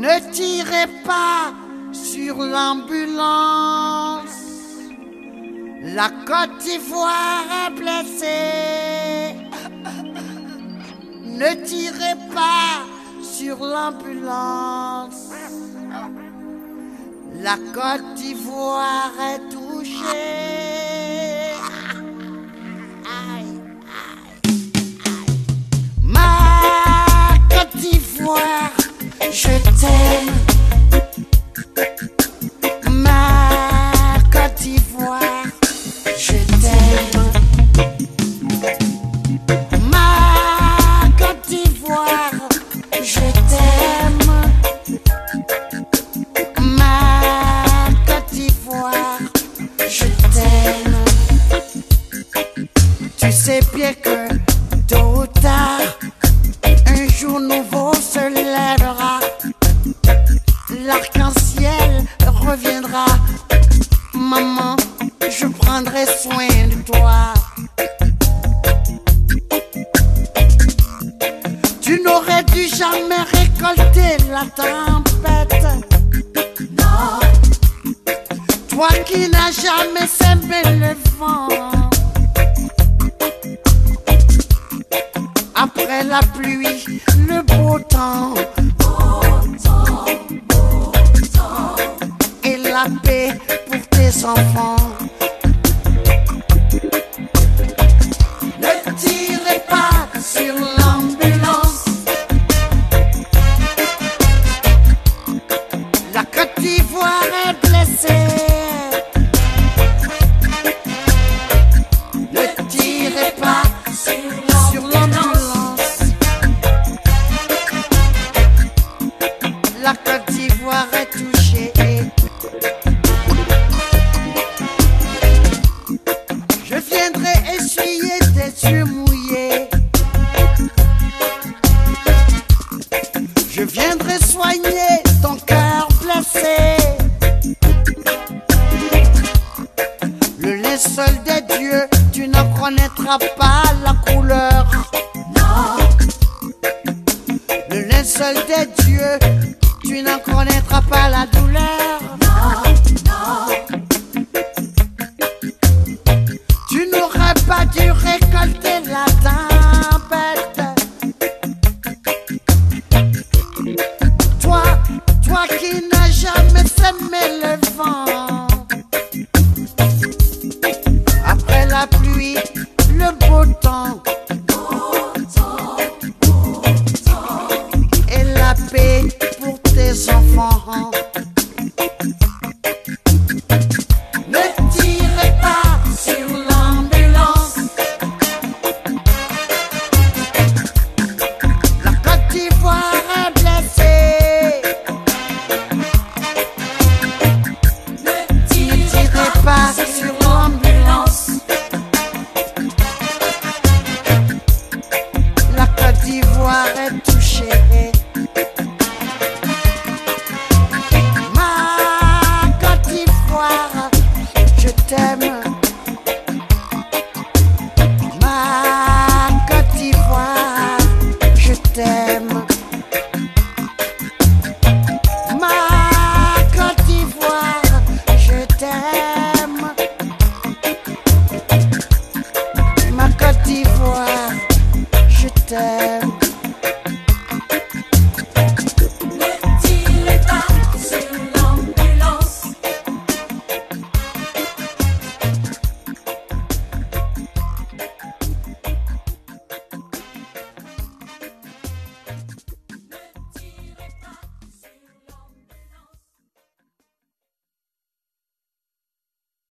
Ne tirez pas sur l'ambulance. La Côte d'Ivoire est blessée. Ne tirez pas sur l'ambulance. La Côte d'Ivoire est touchée. Que tôt ou tard, un jour nouveau se lèvera. L'arc-en-ciel reviendra. Maman, je prendrai soin de toi. Tu n'aurais dû jamais récolter la tempête. Non. Toi qui n'as jamais semé le vent. La pluie, le beau temps. Et la paix pour tes enfants. Ne tirez pas sur l'ambulance. La Côte d'Ivoire est blessée. Ne tirez pas sur l'ambulance. Connaîtras pas la couleur. Le linceul des dieux, tu n'en connaîtras pas la douleur. Et time.